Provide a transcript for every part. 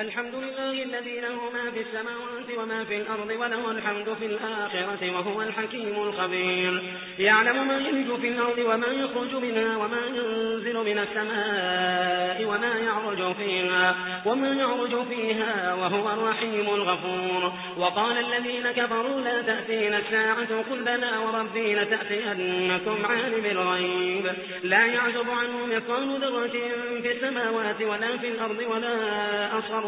الحمد لله الذي له ما في السماوات وما في الأرض وله الحمد في الآخرة وهو الحكيم الخبير. يعلم ما يلج في الأرض وما يخرج منها وما ينزل من السماء وما يعرج فيها وما يعرج فيها وهو الرحيم الغفور. وقال الذين كفروا لا تأتينا الساعة قل بلى وربي لتأتينكم عالم الغيب. لا يعزب عنه مثقال ذرة في السماوات ولا في الأرض ولا أصغر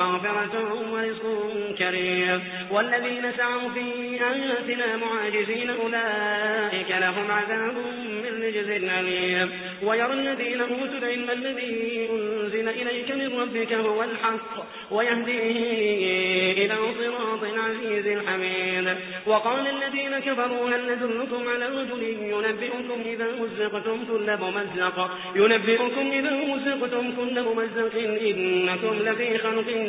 مغفرة ورزق كريم. والذين سعوا في آياتنا معاجزين أولئك لهم عذاب من رجز أليم. ويرى الذين أوتوا العلم الذي أنزل إليك من ربك هو الحق ويهديه إلى صراط عزيز حميد وقال الذين كفروا هل ندلكم على رجل ينبئكم إذا مزقتم كل ممزق؟ ينبئكم إذا مزقتم كل ممزق إنكم لفي خلق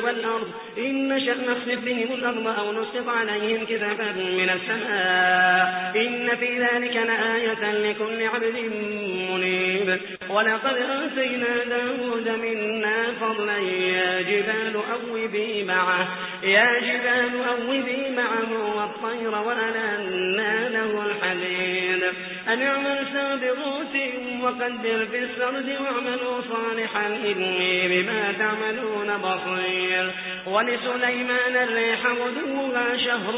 والأرض. إن نشأ نخلف بهم الأرض أو نسقط عليهم كذبا من السماء. إن في ذلك لآية لكل عبد منيب. ولقد آتينا داود منا فضلا. يا جبال أوبي معه. يا جبال أوبي معه والطير وألنا له الحديد. أن اعمل سابغات وقدر في السرد واعملوا صالحا إني بما تعملون بصير. ولسليمان الريح غدوها شهر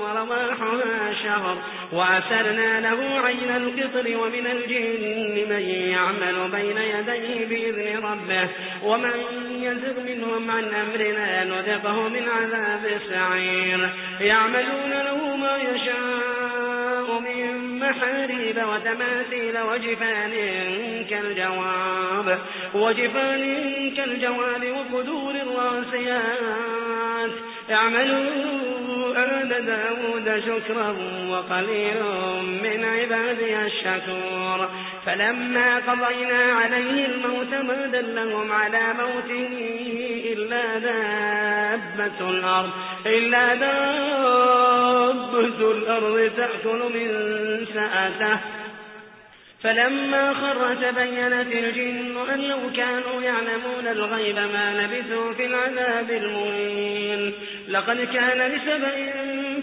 ورواحها شهر وأسرنا له عين القطر ومن الجن من يعمل بين يديه بإذن ربه. ومن يزغ منهم عن أمرنا نذقه من عذاب السعير. يعملون له ما يشاء من محاريب وتماثيل وجفان كالجواب وجفان كالجواب وقدور الراسيات. اعملوا آل داود شكرا وقليل من عبادي الشكور. فلما قضينا عليه الموت ما دلهم على موته إلا دابة الأرض إلا دابة الأرض تأكل من سأته فلما خر تبينت الجن أن لو كانوا يعلمون الغيب ما لبثوا في العذاب المهين. لقد كان لسبأ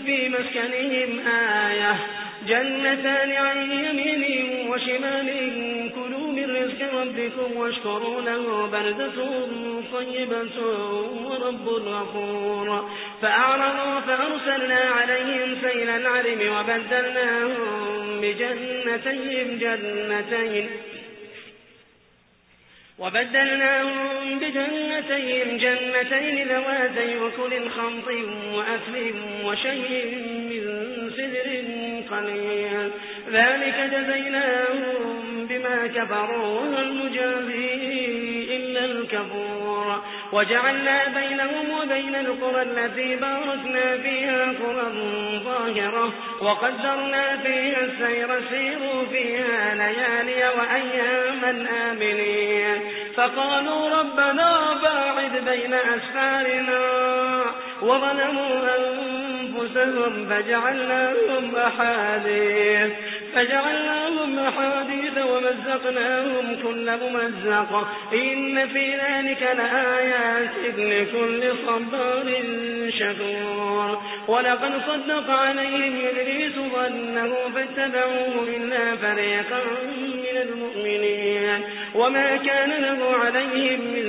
في مسكنهم آية جنتان عن يمين وشمال ربكم واشكروا له بلدة طيبة ورب غفور. فأعرضوا فأرسلنا عليهم سيل العرم وبدلناهم بجنتين جنتين. وبدلناهم بجنتين جنتين ذواتي وكل خمط وأثل وشيء من سدر قليل. ذلك جزيناهم بما كفروا وهل نجازي إلا الكفور وجعلنا بينهم وبين القرى التي باركنا فيها قرى ظاهرة وقدرنا فيها السير سيروا فيها ليالي وأياما آمنين فقالوا ربنا باعد بين أسفارنا وظلموا أنفسهم فجعلناهم أحاديث فجعلناهم أحاديث ومزقناهم كل ممزق. إن في ذلك لآيات لكل صبار شكور. ولقد صدق عليهم إدريس ظنه فاتبعوه إلا فريقا من المؤمنين. وما كان له عليهم من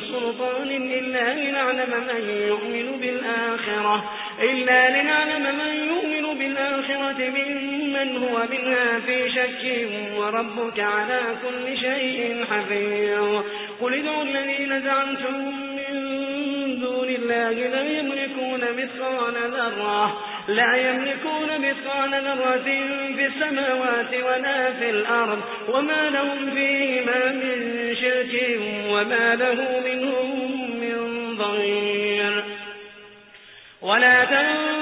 سلطان إلا لنعلم من يؤمن بالآخرة. إلا لنعلم من يؤمن بالآخرة ممن هو منها في شك وربك على كل شيء حفيظ. قل ادعوا الذين زعمتم من دون الله لا يملكون مثقال ذرة لا يملكون مثقال ذرة في السماوات ولا في الأرض وما لهم فيهما من شرك وما له منهم من ضير ولا تنفع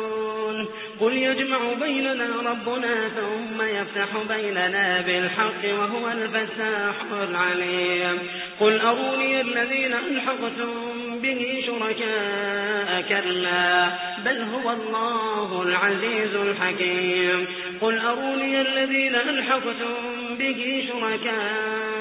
قل يجمع بيننا ربنا ثم يفتح بيننا بالحق وهو الفتاح العليم. قل أروني الذين ألحقتم به شركاء كلا بل هو الله العزيز الحكيم. قل أروني الذين ألحقتم به شركاء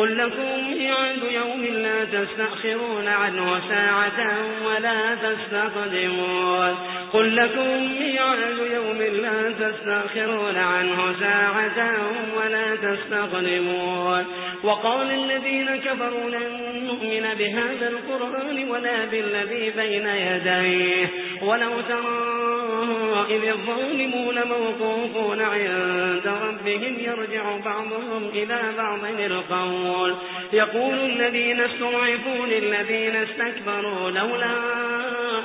قل لكم ميعاد يوم لا تستأخرون عنه ساعة ولا تستقدمون. قل لكم ميعاد يوم لا تستأخرون عنه ساعة ولا تستقدمون. وقال الذين كفروا لن نؤمن بهذا القرآن ولا بالذي بين يديه. ولو ترى إذ الظالمون موقوفون عند ربهم يرجع بعضهم إلى بعض القول يقول الذين استضعفوا للذين استكبروا لولا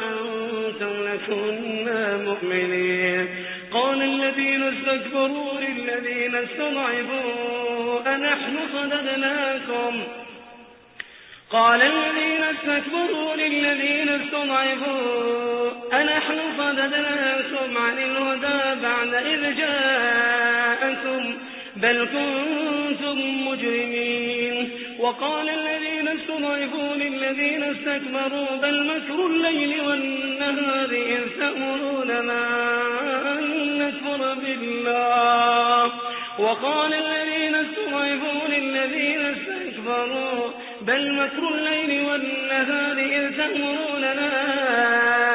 أنتم لكنا مؤمنين قال الذين استكبروا للذين استضعفوا أنحن صددناكم قال الذين استكبروا للذين استضعفوا أنحن صددناكم عن الهدى بعد إذ جاءكم بل كنتم مجرمين وقال الذين استضعفوا للذين استكبروا بل مكر الليل والنهار إذ تأمروننا أن نكفر بالله وقال الذين استضعفوا للذين استكبروا بل مكر الليل والنهار إذ تأمروننا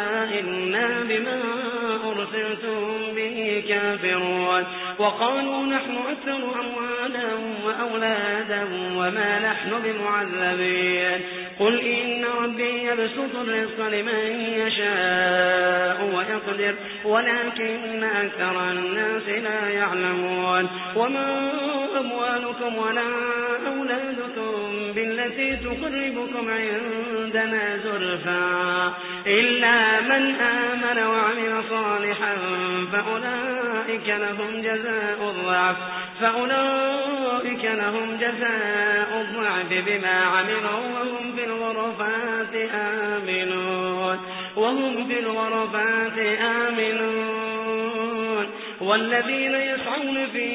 إنا بما أرسلتم به كافرون وقالوا نحن أكثر أموالا وأولادا وما نحن بمعذبين قل إن ربي يبسط الرزق لمن يشاء ويقدر ولكن أكثر الناس لا يعلمون وما أموالكم ولا أولادكم بالتي تقربكم عندنا زلفا إلا من آمن وعمل صالحا فأولئك لهم جزاء الضعف فأولئك لهم جزاء الضعف بما عملوا وهم في الغرفات آمنون وهم في الغرفات آمنون والذين يسعون في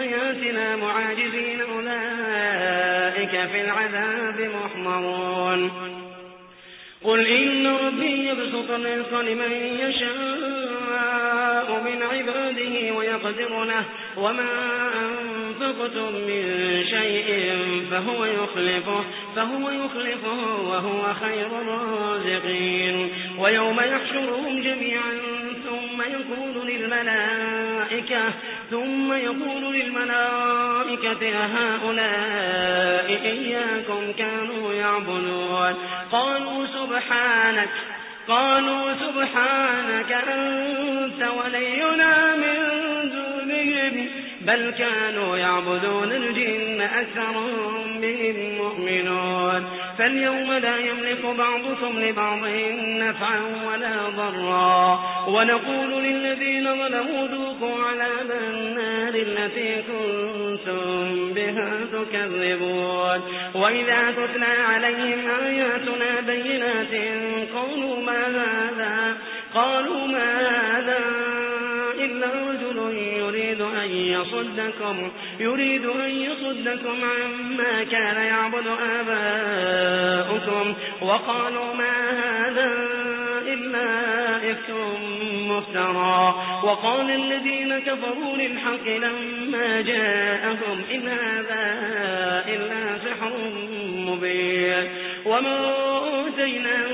آياتنا معاجزين أولئك في العذاب محمرون قل إن ربي يبسط الرزق لمن يشاء من عباده ويقدر له وما أنفقتم من شيء فهو يخلفه فهو يخلفه وهو خير الرازقين. ويوم يحشرهم جميعا ثم يقول للملائكة ثم يقول للملائكة هؤلاء إياكم كانوا يعبدون؟ قالوا سبحانك قالوا سبحانك أنت ولينا من بل كانوا يعبدون الجن أكثرهم بهم مؤمنون. فاليوم لا يملك بعضكم لبعض نفعا ولا ضرا. ونقول للذين ظلموا ذوقوا عذاب النار التي كنتم بها تكذبون. وإذا تتلى عليهم آياتنا بينات قالوا ما هذا؟ يصدكم يريد أن يصدكم عما كان يعبد آباؤكم. وقالوا ما هذا إلا إفك مفترى. وقال الذين كفروا للحق لما جاءهم إن هذا إلا سحر مبين. وما أوتيناهم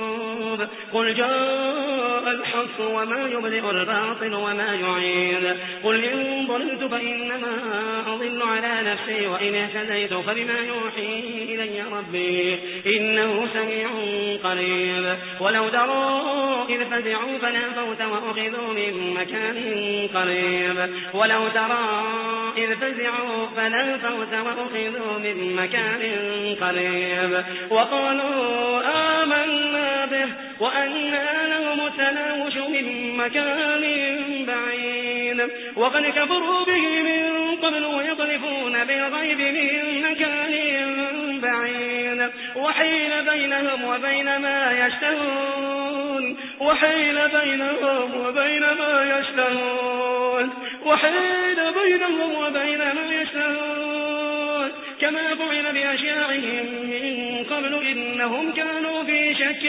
قل جاء الحق وما يبدئ الباطل وما يعيد. قل إن ضللت فإنما أضل على نفسي وإن اهتديت فبما يوحي إلي ربي إنه سميع قريب. ولو ترى إذ فزعوا فلا فوت وأخذوا من مكان قريب. ولو ترى إذ فزعوا فلا فوت وأخذوا من مكان قريب. وقالوا آمنا وأنا لهم التناوش من مكان بعيد. وقد كفروا به من قبل ويقذفون بالغيب من مكان بعيد. وحيل بينهم وبين ما يشتهون. وحيل بينهم وبين ما يشتهون. وحيل بينهم وبين ما يشتهون. كما فعل بأشياعهم من قبل إنهم كانوا في شك